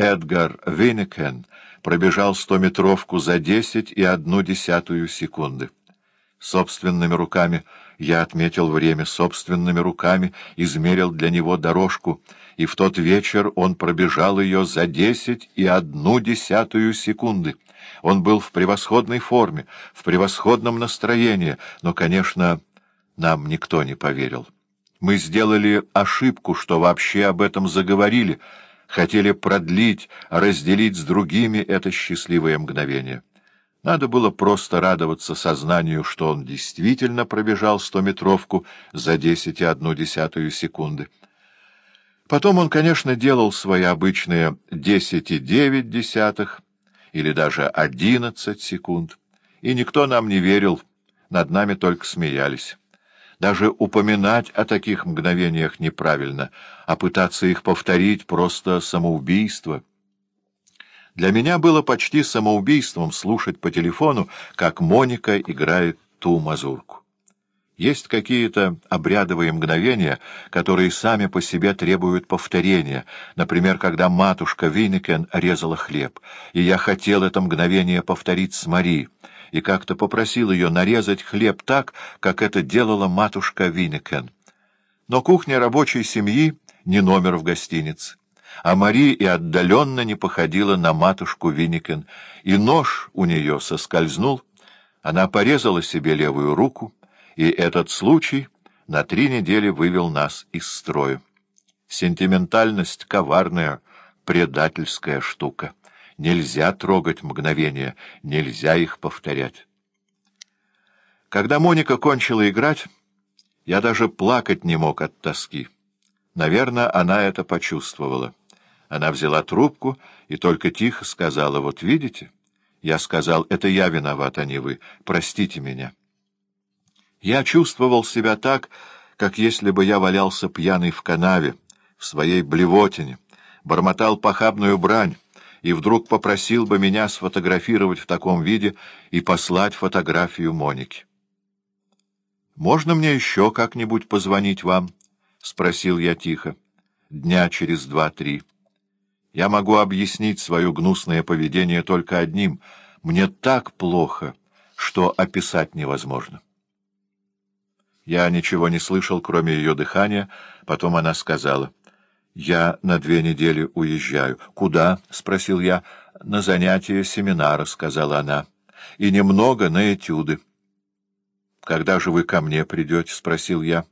Эдгар Винникен пробежал стометровку за десять и одну десятую секунды. Собственными руками я отметил время, собственными руками измерил для него дорожку, и в тот вечер он пробежал ее за десять и одну десятую секунды. Он был в превосходной форме, в превосходном настроении, но, конечно, нам никто не поверил. Мы сделали ошибку, что вообще об этом заговорили, хотели продлить, разделить с другими это счастливое мгновение. Надо было просто радоваться сознанию, что он действительно пробежал стометровку за десять и одну десятую секунды. Потом он, конечно, делал свои обычные десять и девять десятых, или даже одиннадцать секунд, и никто нам не верил, над нами только смеялись. Даже упоминать о таких мгновениях неправильно, а пытаться их повторить — просто самоубийство — для меня было почти самоубийством слушать по телефону, как Моника играет ту мазурку. Есть какие-то обрядовые мгновения, которые сами по себе требуют повторения. Например, когда матушка Винникен резала хлеб, и я хотел это мгновение повторить с Мари, и как-то попросил ее нарезать хлеб так, как это делала матушка Винникен. Но кухня рабочей семьи — не номер в гостинице а Мари и отдаленно не походила на матушку Винникен, и нож у нее соскользнул, она порезала себе левую руку, и этот случай на три недели вывел нас из строя. Сентиментальность — коварная, предательская штука. Нельзя трогать мгновения, нельзя их повторять. Когда Моника кончила играть, я даже плакать не мог от тоски. Наверное, она это почувствовала. Она взяла трубку и только тихо сказала, «Вот видите?» Я сказал, «Это я виноват, а не вы. Простите меня». Я чувствовал себя так, как если бы я валялся пьяный в канаве, в своей блевотине, бормотал похабную брань, и вдруг попросил бы меня сфотографировать в таком виде и послать фотографию Моники. «Можно мне еще как-нибудь позвонить вам?» — спросил я тихо. «Дня через два-три». Я могу объяснить свое гнусное поведение только одним. Мне так плохо, что описать невозможно. Я ничего не слышал, кроме ее дыхания. Потом она сказала, «Я на две недели уезжаю». «Куда?» — спросил я. «На занятия семинара», — сказала она. «И немного на этюды». «Когда же вы ко мне придете?» — спросил я.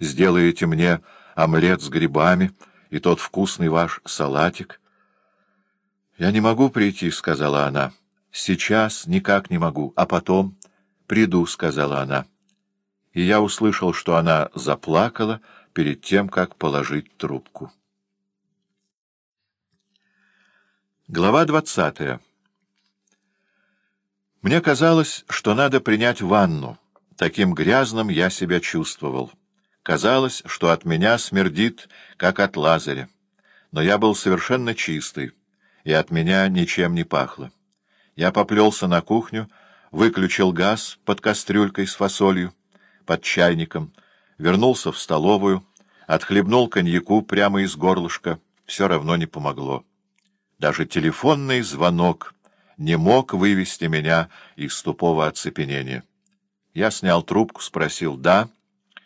«Сделаете мне омлет с грибами» и тот вкусный ваш салатик. — Я не могу прийти, — сказала она. — Сейчас никак не могу, а потом приду, — сказала она. И я услышал, что она заплакала перед тем, как положить трубку. Глава двадцатая Мне казалось, что надо принять ванну. Таким грязным я себя чувствовал. Казалось, что от меня смердит, как от Лазаря. Но я был совершенно чистый, и от меня ничем не пахло. Я поплелся на кухню, выключил газ под кастрюлькой с фасолью, под чайником, вернулся в столовую, отхлебнул коньяку прямо из горлышка. Все равно не помогло. Даже телефонный звонок не мог вывести меня из тупого оцепенения. Я снял трубку, спросил «да»,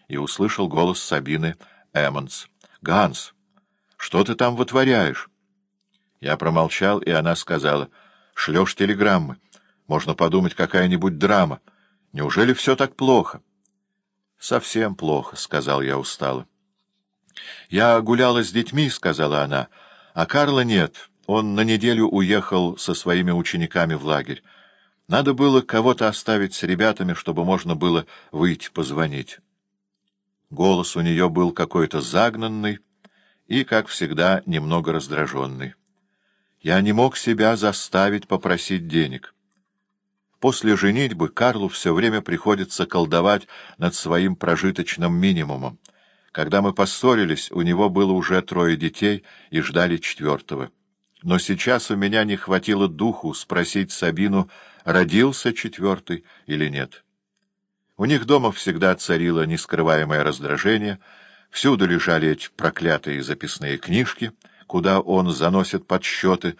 и услышал голос Сабины Эммонс. «Ганс, что ты там вытворяешь?» Я промолчал, и она сказала, «Шлешь телеграммы. Можно подумать, какая-нибудь драма. Неужели все так плохо?» «Совсем плохо», — сказал я устало. «Я гуляла с детьми», — сказала она, — «а Карла нет. Он на неделю уехал со своими учениками в лагерь. Надо было кого-то оставить с ребятами, чтобы можно было выйти позвонить». Голос у нее был какой-то загнанный и, как всегда, немного раздраженный. Я не мог себя заставить попросить денег. После женитьбы Карлу все время приходится колдовать над своим прожиточным минимумом. Когда мы поссорились, у него было уже трое детей и ждали четвертого. Но сейчас у меня не хватило духу спросить Сабину, родился четвертый или нет. У них дома всегда царило нескрываемое раздражение, всюду лежали эти проклятые записные книжки, куда он заносит подсчеты,